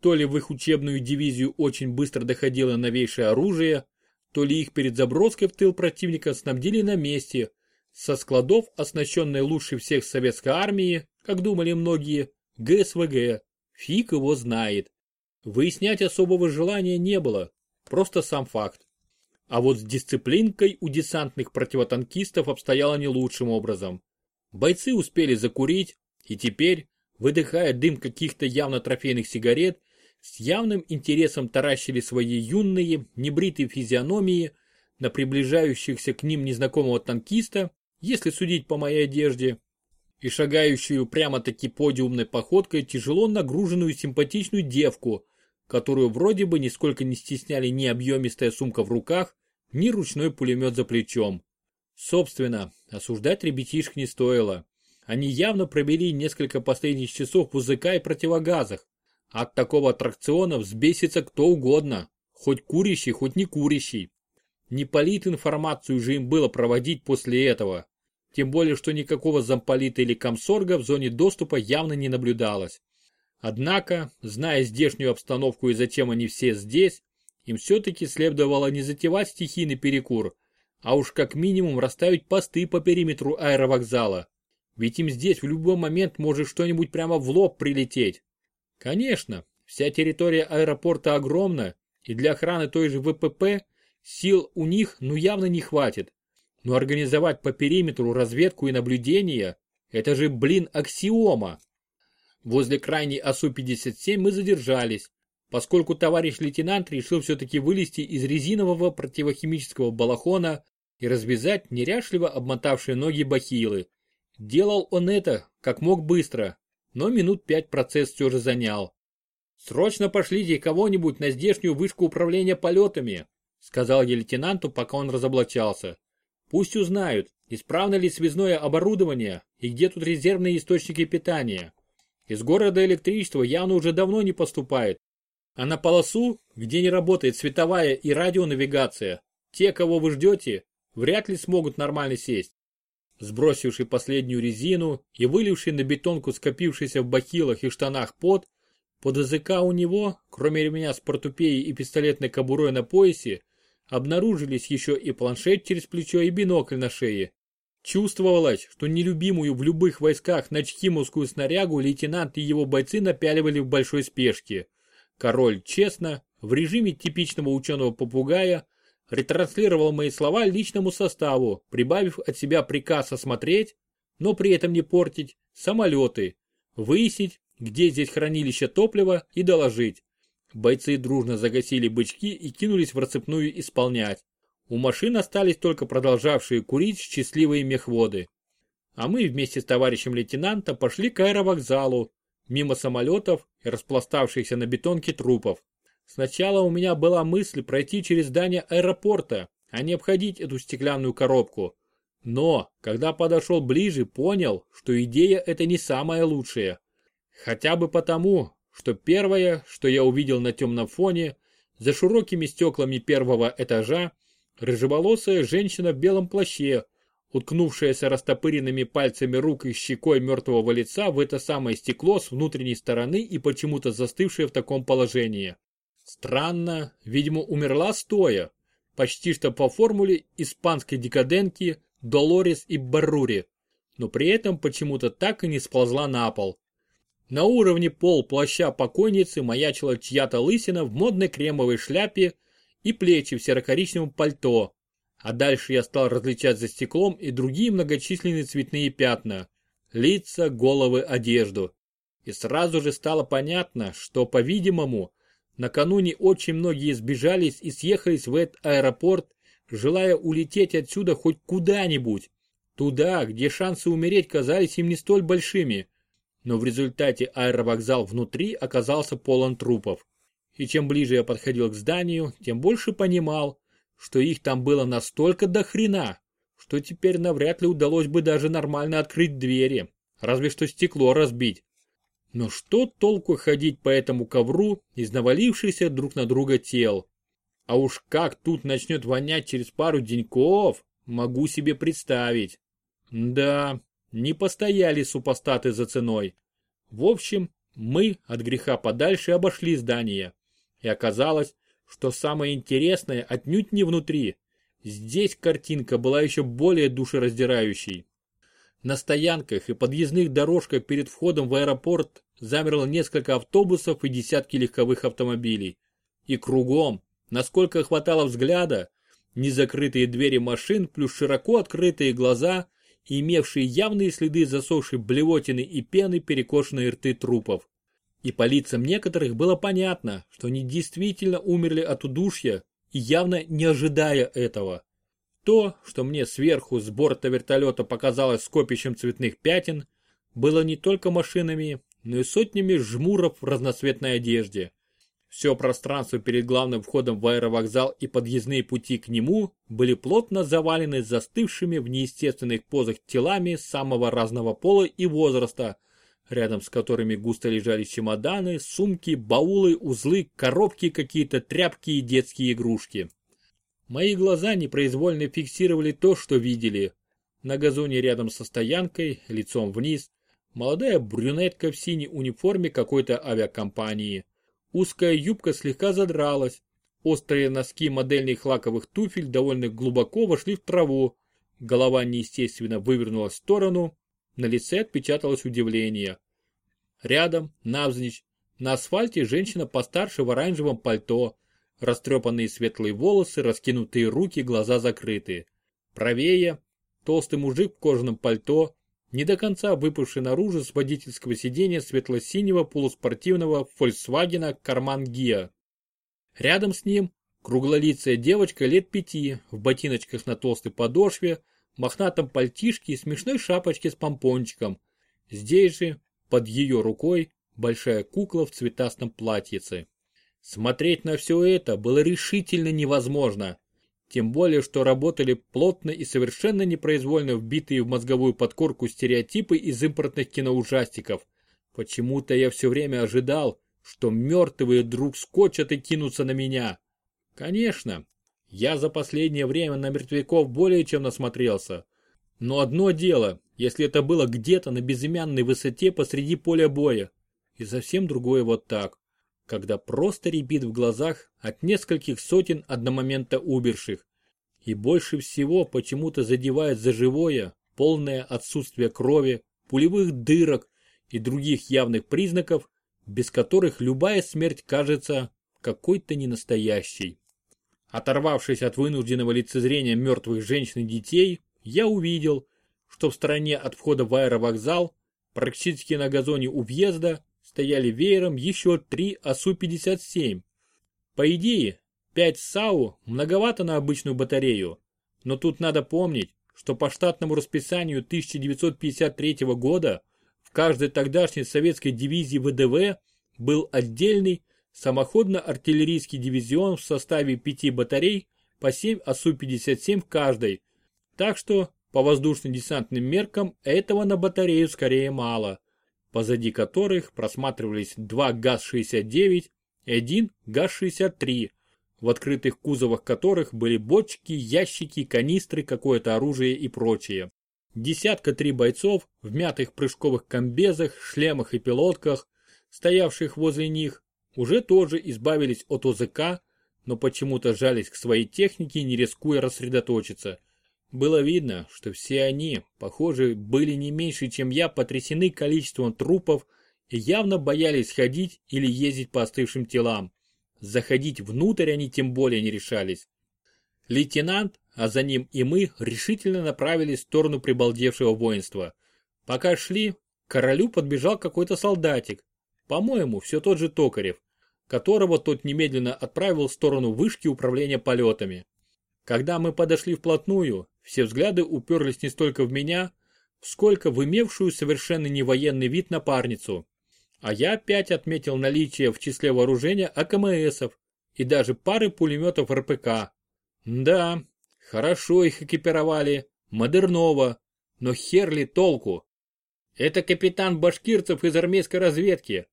То ли в их учебную дивизию очень быстро доходило новейшее оружие, то ли их перед заброской в тыл противника снабдили на месте, со складов, оснащенной лучше всех советской армии, как думали многие, ГСВГ. Фиг его знает. Выяснять особого желания не было, просто сам факт. А вот с дисциплинкой у десантных противотанкистов обстояло не лучшим образом. Бойцы успели закурить, и теперь, выдыхая дым каких-то явно трофейных сигарет, с явным интересом таращили свои юные, небритые физиономии на приближающихся к ним незнакомого танкиста, если судить по моей одежде, и шагающую прямо-таки подиумной походкой тяжело нагруженную симпатичную девку, которую вроде бы нисколько не стесняли ни объемистая сумка в руках, ни ручной пулемет за плечом. Собственно, осуждать ребятишек не стоило. Они явно провели несколько последних часов в УЗК и противогазах. От такого аттракциона взбесится кто угодно, хоть курящий, хоть не курящий. Не информацию же им было проводить после этого. Тем более, что никакого замполита или комсорга в зоне доступа явно не наблюдалось. Однако, зная здешнюю обстановку и зачем они все здесь, им все-таки следовало не затевать стихийный перекур, а уж как минимум расставить посты по периметру аэровокзала. Ведь им здесь в любой момент может что-нибудь прямо в лоб прилететь. Конечно, вся территория аэропорта огромна, и для охраны той же ВПП сил у них ну явно не хватит. Но организовать по периметру разведку и наблюдение – это же, блин, аксиома. Возле крайней АСУ-57 мы задержались, поскольку товарищ лейтенант решил все-таки вылезти из резинового противохимического балахона и развязать неряшливо обмотавшие ноги бахилы. Делал он это, как мог быстро, но минут пять процесс все же занял. «Срочно пошлите кого-нибудь на здешнюю вышку управления полетами», сказал я лейтенанту, пока он разоблачался. Пусть узнают, исправно ли связное оборудование и где тут резервные источники питания. Из города электричество явно уже давно не поступает. А на полосу, где не работает световая и радионавигация, те, кого вы ждете, вряд ли смогут нормально сесть. Сбросивший последнюю резину и выливший на бетонку скопившийся в бахилах и штанах пот, под языка у него, кроме ремня с портупеей и пистолетной кобурой на поясе, Обнаружились еще и планшет через плечо и бинокль на шее. Чувствовалось, что нелюбимую в любых войсках начхимовскую снарягу лейтенант и его бойцы напяливали в большой спешке. Король честно, в режиме типичного ученого-попугая, ретранслировал мои слова личному составу, прибавив от себя приказ осмотреть, но при этом не портить, самолеты, выяснить, где здесь хранилище топлива и доложить. Бойцы дружно загасили бычки и кинулись в рассыпную исполнять. У машин остались только продолжавшие курить счастливые мехводы. А мы вместе с товарищем лейтенанта пошли к аэровокзалу, мимо самолетов и распластавшихся на бетонке трупов. Сначала у меня была мысль пройти через здание аэропорта, а не обходить эту стеклянную коробку. Но, когда подошел ближе, понял, что идея эта не самая лучшая. Хотя бы потому, что первое, что я увидел на темном фоне, за широкими стеклами первого этажа, рыжеволосая женщина в белом плаще, уткнувшаяся растопыренными пальцами рук и щекой мертвого лица в это самое стекло с внутренней стороны и почему-то застывшая в таком положении. Странно, видимо, умерла стоя, почти что по формуле испанской декаденки Долорес и Баррури, но при этом почему-то так и не сползла на пол. На уровне пол плаща покойницы маячила чья-то лысина в модной кремовой шляпе и плечи в серо-коричневом пальто. А дальше я стал различать за стеклом и другие многочисленные цветные пятна. Лица, головы, одежду. И сразу же стало понятно, что, по-видимому, накануне очень многие сбежались и съехались в этот аэропорт, желая улететь отсюда хоть куда-нибудь. Туда, где шансы умереть казались им не столь большими но в результате аэровокзал внутри оказался полон трупов. И чем ближе я подходил к зданию, тем больше понимал, что их там было настолько до хрена, что теперь навряд ли удалось бы даже нормально открыть двери, разве что стекло разбить. Но что толку ходить по этому ковру из навалившихся друг на друга тел? А уж как тут начнет вонять через пару деньков, могу себе представить. Да, не постояли супостаты за ценой. В общем, мы от греха подальше обошли здание. И оказалось, что самое интересное отнюдь не внутри. Здесь картинка была еще более душераздирающей. На стоянках и подъездных дорожках перед входом в аэропорт замерло несколько автобусов и десятки легковых автомобилей. И кругом, насколько хватало взгляда, незакрытые двери машин плюс широко открытые глаза имевшие явные следы засохшей блевотины и пены перекошенные рты трупов. И по лицам некоторых было понятно, что они действительно умерли от удушья и явно не ожидая этого. То, что мне сверху с борта вертолета показалось скопищем цветных пятен, было не только машинами, но и сотнями жмуров в разноцветной одежде. Все пространство перед главным входом в аэровокзал и подъездные пути к нему были плотно завалены застывшими в неестественных позах телами самого разного пола и возраста, рядом с которыми густо лежали чемоданы, сумки, баулы, узлы, коробки, какие-то тряпки и детские игрушки. Мои глаза непроизвольно фиксировали то, что видели. На газоне рядом со стоянкой, лицом вниз, молодая брюнетка в синей униформе какой-то авиакомпании. Узкая юбка слегка задралась, острые носки модельных лаковых туфель довольно глубоко вошли в траву, голова неестественно вывернулась в сторону, на лице отпечаталось удивление. Рядом, навзничь, на асфальте женщина постарше в оранжевом пальто, растрепанные светлые волосы, раскинутые руки, глаза закрыты. Правее, толстый мужик в кожаном пальто, не до конца выпавший наружу с водительского сиденья светло-синего полуспортивного Volkswagen Карман Гиа. Рядом с ним круглолицая девочка лет пяти в ботиночках на толстой подошве, мохнатом пальтишке и смешной шапочке с помпончиком. Здесь же, под ее рукой, большая кукла в цветастом платьице. Смотреть на все это было решительно невозможно. Тем более, что работали плотно и совершенно непроизвольно вбитые в мозговую подкорку стереотипы из импортных киноужастиков. Почему-то я все время ожидал, что мертвые вдруг скочат и кинутся на меня. Конечно, я за последнее время на мертвяков более чем насмотрелся. Но одно дело, если это было где-то на безымянной высоте посреди поля боя. И совсем другое вот так когда просто рябит в глазах от нескольких сотен одномоментно уберших. И больше всего почему-то задевает за живое полное отсутствие крови, пулевых дырок и других явных признаков, без которых любая смерть кажется какой-то ненастоящей. Оторвавшись от вынужденного лицезрения мертвых женщин и детей, я увидел, что в стороне от входа в аэровокзал, практически на газоне у въезда, стояли веером еще три АСУ-57. По идее, 5 САУ многовато на обычную батарею, но тут надо помнить, что по штатному расписанию 1953 года в каждой тогдашней советской дивизии ВДВ был отдельный самоходно-артиллерийский дивизион в составе 5 батарей по 7 АСУ-57 в каждой, так что по воздушно-десантным меркам этого на батарею скорее мало позади которых просматривались два ГАЗ-69 и один ГАЗ-63, в открытых кузовах которых были бочки, ящики, канистры, какое-то оружие и прочее. Десятка три бойцов в мятых прыжковых комбезах, шлемах и пилотках, стоявших возле них, уже тоже избавились от ОЗК, но почему-то жались к своей технике, не рискуя рассредоточиться – было видно, что все они, похоже, были не меньше, чем я, потрясены количеством трупов и явно боялись ходить или ездить по остывшим телам. Заходить внутрь они тем более не решались. Лейтенант, а за ним и мы, решительно направились в сторону прибалдевшего воинства. Пока шли, к королю подбежал какой-то солдатик. По-моему, все тот же Токарев, которого тот немедленно отправил в сторону вышки управления полетами. Когда мы подошли вплотную, все взгляды уперлись не столько в меня, сколько в имевшую совершенно не военный вид напарницу. А я опять отметил наличие в числе вооружения АКМСов и даже пары пулеметов РПК. Да, хорошо их экипировали, модерново, но хер ли толку? Это капитан башкирцев из армейской разведки.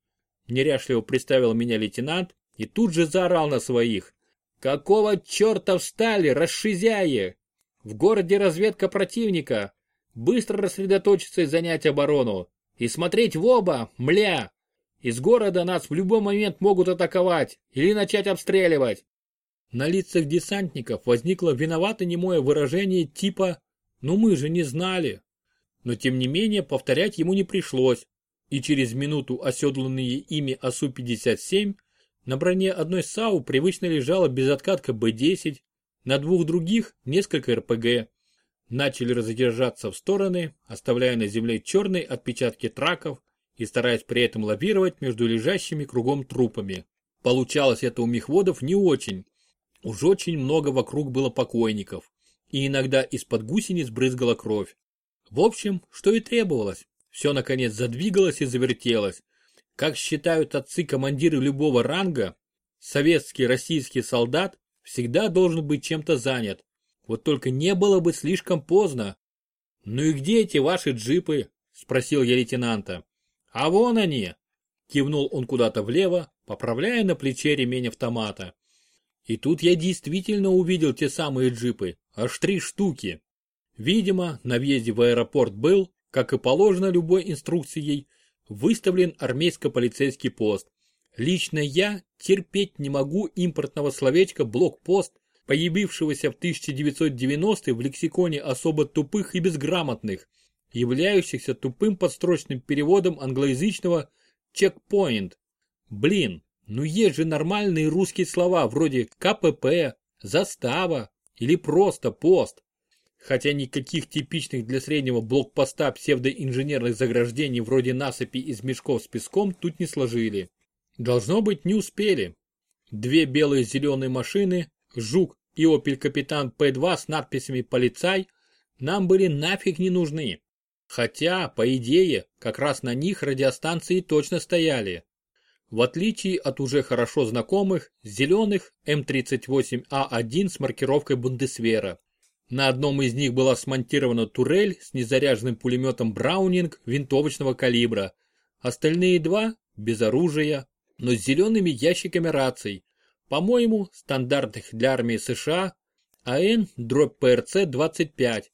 Неряшливо представил меня лейтенант и тут же заорал на своих. Какого черта встали, расшизяи? В городе разведка противника. Быстро рассредоточиться и занять оборону. И смотреть в оба, мля. Из города нас в любой момент могут атаковать или начать обстреливать. На лицах десантников возникло виновато немое выражение типа «Ну мы же не знали». Но тем не менее повторять ему не пришлось, и через минуту оседланные ими АСУ-57 на броне одной САУ привычно лежала безоткатка Б-10, на двух других несколько РПГ. Начали разъезжаться в стороны, оставляя на земле черные отпечатки траков и стараясь при этом лавировать между лежащими кругом трупами. Получалось это у мехводов не очень. Уж очень много вокруг было покойников, и иногда из-под гусениц брызгала кровь. В общем, что и требовалось. Все наконец задвигалось и завертелось. Как считают отцы-командиры любого ранга, советский российский солдат всегда должен быть чем-то занят. Вот только не было бы слишком поздно. «Ну и где эти ваши джипы?» – спросил я лейтенанта. «А вон они!» – кивнул он куда-то влево, поправляя на плече ремень автомата. И тут я действительно увидел те самые джипы, аж три штуки. Видимо, на въезде в аэропорт был, как и положено любой инструкцией, выставлен армейско-полицейский пост. Лично я терпеть не могу импортного словечка «блокпост», появившегося в 1990-е в лексиконе особо тупых и безграмотных, являющихся тупым подстрочным переводом англоязычного «чекпоинт». Блин, ну есть же нормальные русские слова вроде КПП, застава или просто пост. Хотя никаких типичных для среднего блокпоста псевдоинженерных заграждений вроде насыпи из мешков с песком тут не сложили. Должно быть не успели. Две белые зеленые машины, Жук и Опель Капитан П2 с надписями «Полицай» нам были нафиг не нужны. Хотя, по идее, как раз на них радиостанции точно стояли. В отличие от уже хорошо знакомых, зеленых М38А1 с маркировкой Бундесвера. На одном из них была смонтирована турель с незаряженным пулеметом Браунинг винтовочного калибра. Остальные два без оружия, но с зелеными ящиками раций. По-моему, стандартных для армии США АН дробь ПРЦ-25,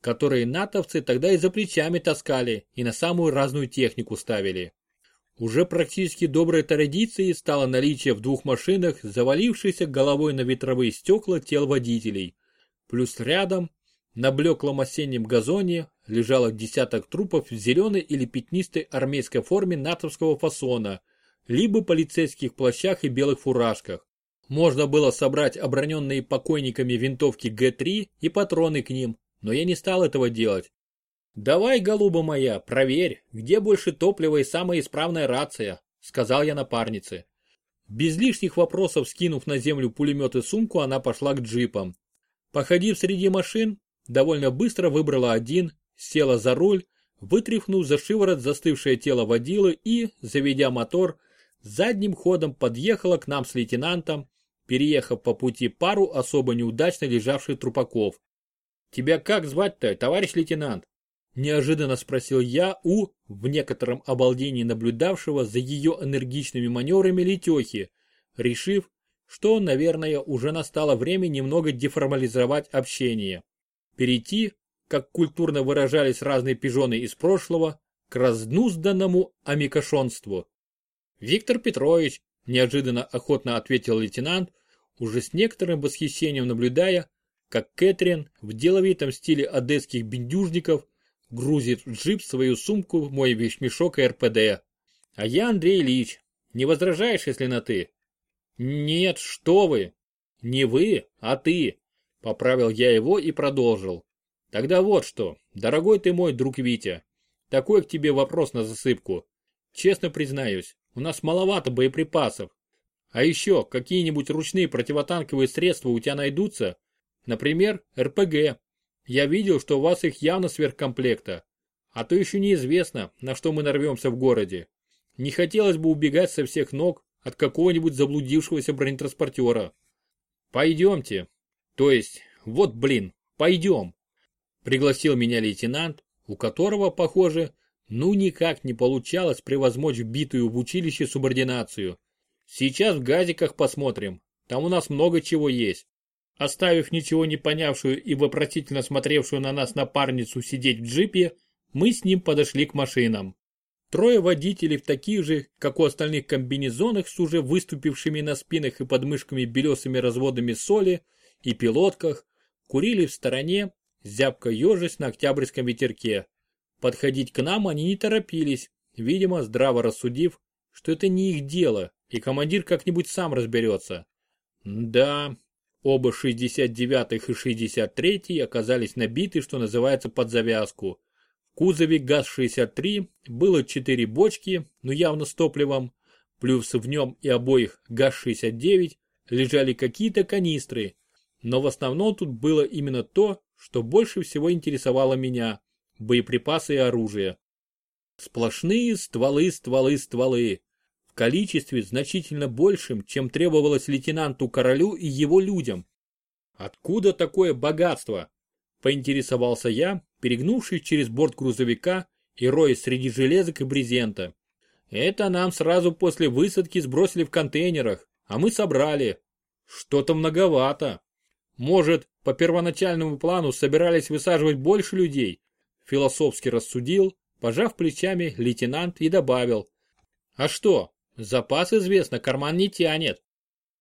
которые натовцы тогда и за плечами таскали и на самую разную технику ставили. Уже практически доброй традицией стало наличие в двух машинах завалившейся головой на ветровые стекла тел водителей. Плюс рядом, на блеклом осеннем газоне, лежало десяток трупов в зеленой или пятнистой армейской форме натовского фасона, либо полицейских плащах и белых фуражках. Можно было собрать оброненные покойниками винтовки Г-3 и патроны к ним, но я не стал этого делать. «Давай, голуба моя, проверь, где больше топлива и самая исправная рация», сказал я напарнице. Без лишних вопросов скинув на землю пулемет и сумку, она пошла к джипам. Походив среди машин, довольно быстро выбрала один, села за руль, вытряхнув за шиворот застывшее тело водилы и, заведя мотор, задним ходом подъехала к нам с лейтенантом, переехав по пути пару особо неудачно лежавших трупаков. «Тебя как звать-то, товарищ лейтенант?» Неожиданно спросил я у, в некотором обалдении наблюдавшего за ее энергичными маневрами Летехи, решив, что, наверное, уже настало время немного деформализовать общение. Перейти, как культурно выражались разные пижоны из прошлого, к разнузданному амикошонству. «Виктор Петрович», – неожиданно охотно ответил лейтенант, уже с некоторым восхищением наблюдая, как Кэтрин в деловитом стиле одесских бендюжников грузит в джип свою сумку, мой вещмешок и РПД. А я Андрей Ильич. Не возражаешь, если на «ты»? Нет, что вы. Не вы, а ты. Поправил я его и продолжил. Тогда вот что, дорогой ты мой друг Витя. Такой к тебе вопрос на засыпку. Честно признаюсь, у нас маловато боеприпасов. А еще какие-нибудь ручные противотанковые средства у тебя найдутся? Например, РПГ. Я видел, что у вас их явно сверхкомплекта. А то еще неизвестно, на что мы нарвемся в городе. Не хотелось бы убегать со всех ног от какого-нибудь заблудившегося бронетранспортера. Пойдемте. То есть, вот блин, пойдем. Пригласил меня лейтенант, у которого, похоже, ну никак не получалось превозмочь битую в училище субординацию. Сейчас в газиках посмотрим, там у нас много чего есть. Оставив ничего не понявшую и вопросительно смотревшую на нас напарницу сидеть в джипе, мы с ним подошли к машинам. Трое водителей в таких же, как у остальных комбинезонах с уже выступившими на спинах и подмышками белесыми разводами соли и пилотках, курили в стороне, зябко ежась на октябрьском ветерке. Подходить к нам они не торопились, видимо, здраво рассудив, что это не их дело, и командир как-нибудь сам разберется. Да, оба 69-х и 63-й оказались набиты, что называется, под завязку. Кузове ГАЗ-63 было 4 бочки, но явно с топливом, плюс в нем и обоих ГАЗ-69 лежали какие-то канистры, но в основном тут было именно то, что больше всего интересовало меня – боеприпасы и оружие. Сплошные стволы, стволы, стволы. В количестве значительно большим, чем требовалось лейтенанту Королю и его людям. Откуда такое богатство? Поинтересовался я, перегнувшись через борт грузовика и роясь среди железок и брезента. Это нам сразу после высадки сбросили в контейнерах, а мы собрали. Что-то многовато. Может, по первоначальному плану собирались высаживать больше людей? Философски рассудил, пожав плечами лейтенант и добавил. А что, запас известно, карман не тянет.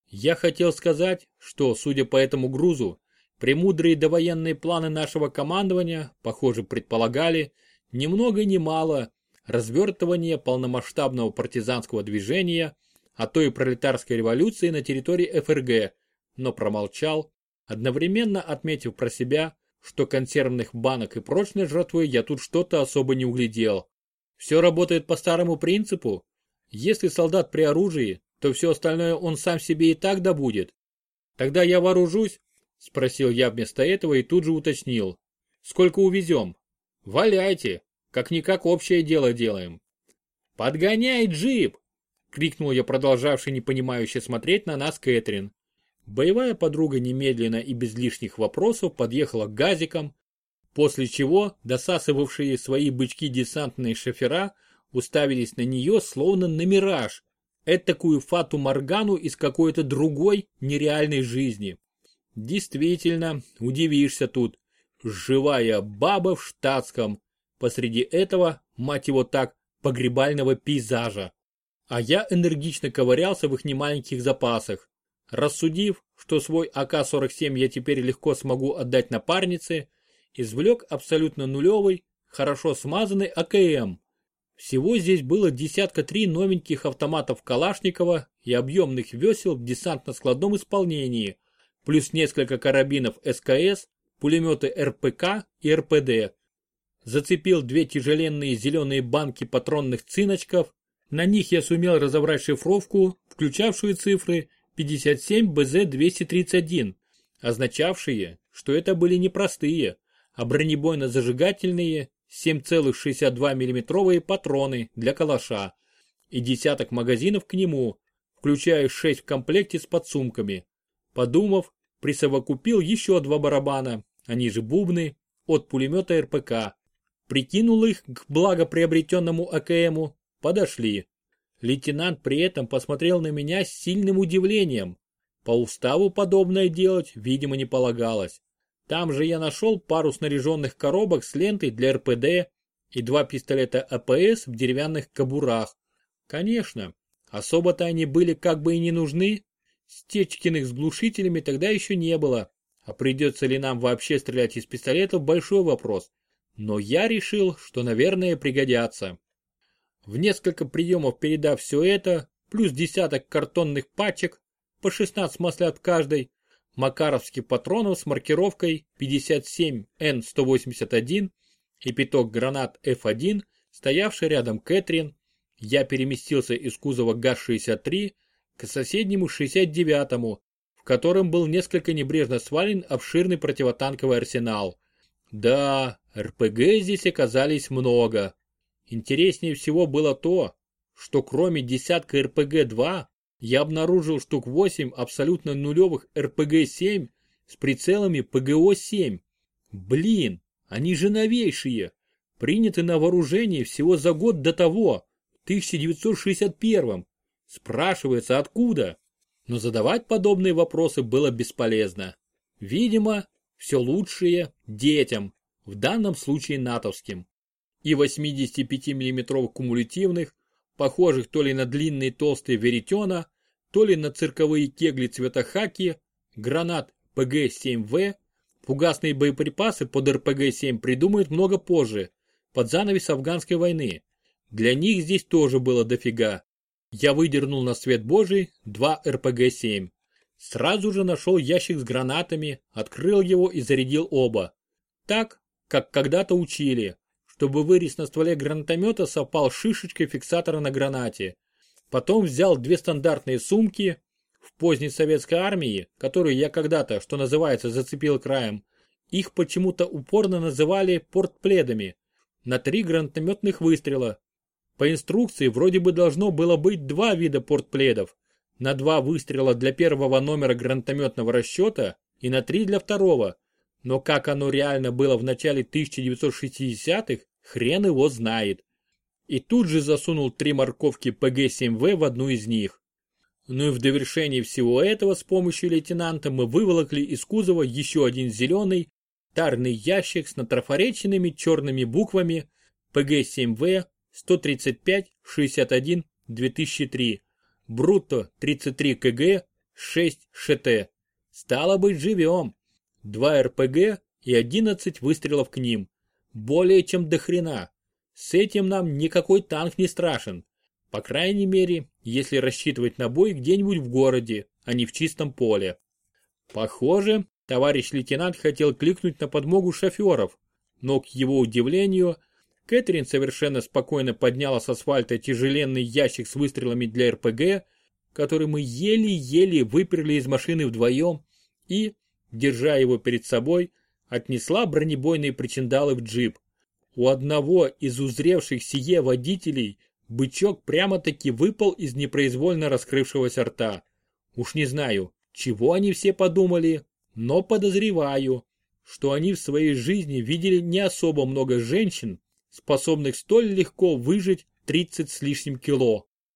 Я хотел сказать, что, судя по этому грузу, Премудрые довоенные планы нашего командования, похоже, предполагали ни много ни мало развертывание полномасштабного партизанского движения, а то и пролетарской революции на территории ФРГ, но промолчал, одновременно отметив про себя, что консервных банок и прочной жратвы я тут что-то особо не углядел. Все работает по старому принципу. Если солдат при оружии, то все остальное он сам себе и так добудет. Тогда я вооружусь, Спросил я вместо этого и тут же уточнил. Сколько увезем? Валяйте, как-никак общее дело делаем. Подгоняй джип! Крикнул я продолжавший непонимающе смотреть на нас Кэтрин. Боевая подруга немедленно и без лишних вопросов подъехала к газикам, после чего досасывавшие свои бычки десантные шофера уставились на нее словно на мираж, этакую фату Моргану из какой-то другой нереальной жизни. Действительно, удивишься тут. Живая баба в штатском. Посреди этого, мать его так, погребального пейзажа. А я энергично ковырялся в их немаленьких запасах. Рассудив, что свой АК-47 я теперь легко смогу отдать напарнице, извлек абсолютно нулевый, хорошо смазанный АКМ. Всего здесь было десятка три новеньких автоматов Калашникова и объемных весел в десантно-складном исполнении – плюс несколько карабинов СКС, пулеметы РПК и РПД. Зацепил две тяжеленные зеленые банки патронных циночков. На них я сумел разобрать шифровку, включавшую цифры 57БЗ-231, означавшие, что это были не простые, а бронебойно-зажигательные 7,62 мм патроны для калаша и десяток магазинов к нему, включая 6 в комплекте с подсумками. Подумав, присовокупил еще два барабана, они же бубны, от пулемета РПК. Прикинул их к благоприобретенному АКМу, подошли. Лейтенант при этом посмотрел на меня с сильным удивлением. По уставу подобное делать, видимо, не полагалось. Там же я нашел пару снаряженных коробок с лентой для РПД и два пистолета АПС в деревянных кобурах. Конечно, особо-то они были как бы и не нужны, Стечкиных с глушителями тогда еще не было, а придется ли нам вообще стрелять из пистолетов – большой вопрос. Но я решил, что, наверное, пригодятся. В несколько приемов передав все это, плюс десяток картонных пачек, по 16 маслят каждой, макаровских патронов с маркировкой 57Н181 и пяток гранат F1, стоявший рядом Кэтрин, я переместился из кузова ГАЗ-63 к соседнему 69-му, в котором был несколько небрежно свален обширный противотанковый арсенал. Да, РПГ здесь оказались много. Интереснее всего было то, что кроме десятка РПГ-2, я обнаружил штук 8 абсолютно нулевых РПГ-7 с прицелами ПГО-7. Блин, они же новейшие. Приняты на вооружение всего за год до того, 1961 Спрашивается, откуда? Но задавать подобные вопросы было бесполезно. Видимо, все лучшее детям, в данном случае натовским. И 85 миллиметровых кумулятивных, похожих то ли на длинные толстые веретена, то ли на цирковые кегли цвета хаки, гранат ПГ-7В, фугасные боеприпасы под РПГ-7 придумают много позже, под занавес афганской войны. Для них здесь тоже было дофига. Я выдернул на свет божий два РПГ-7. Сразу же нашел ящик с гранатами, открыл его и зарядил оба. Так, как когда-то учили, чтобы вырез на стволе гранатомета совпал шишечкой фиксатора на гранате. Потом взял две стандартные сумки, в поздней советской армии, которую я когда-то, что называется, зацепил краем, их почему-то упорно называли портпледами, на три гранатометных выстрела, по инструкции вроде бы должно было быть два вида портпледов. На два выстрела для первого номера гранатометного расчета и на три для второго. Но как оно реально было в начале 1960-х, хрен его знает. И тут же засунул три морковки ПГ-7В в одну из них. Ну и в довершении всего этого с помощью лейтенанта мы выволокли из кузова еще один зеленый тарный ящик с натрафареченными черными буквами ПГ-7В 135-61 2003, брутто 33 кг, 6 ШТ. Стало быть, живем. Два РПГ и 11 выстрелов к ним. Более чем до хрена. С этим нам никакой танк не страшен. По крайней мере, если рассчитывать на бой где-нибудь в городе, а не в чистом поле. Похоже, товарищ лейтенант хотел кликнуть на подмогу шоферов, но, к его удивлению, Кэтрин совершенно спокойно подняла с асфальта тяжеленный ящик с выстрелами для РПГ, который мы еле-еле выперли из машины вдвоем и, держа его перед собой, отнесла бронебойные причиндалы в джип. У одного из узревших сие водителей бычок прямо-таки выпал из непроизвольно раскрывшегося рта. Уж не знаю, чего они все подумали, но подозреваю, что они в своей жизни видели не особо много женщин, способных столь легко выжить 30 с лишним кило.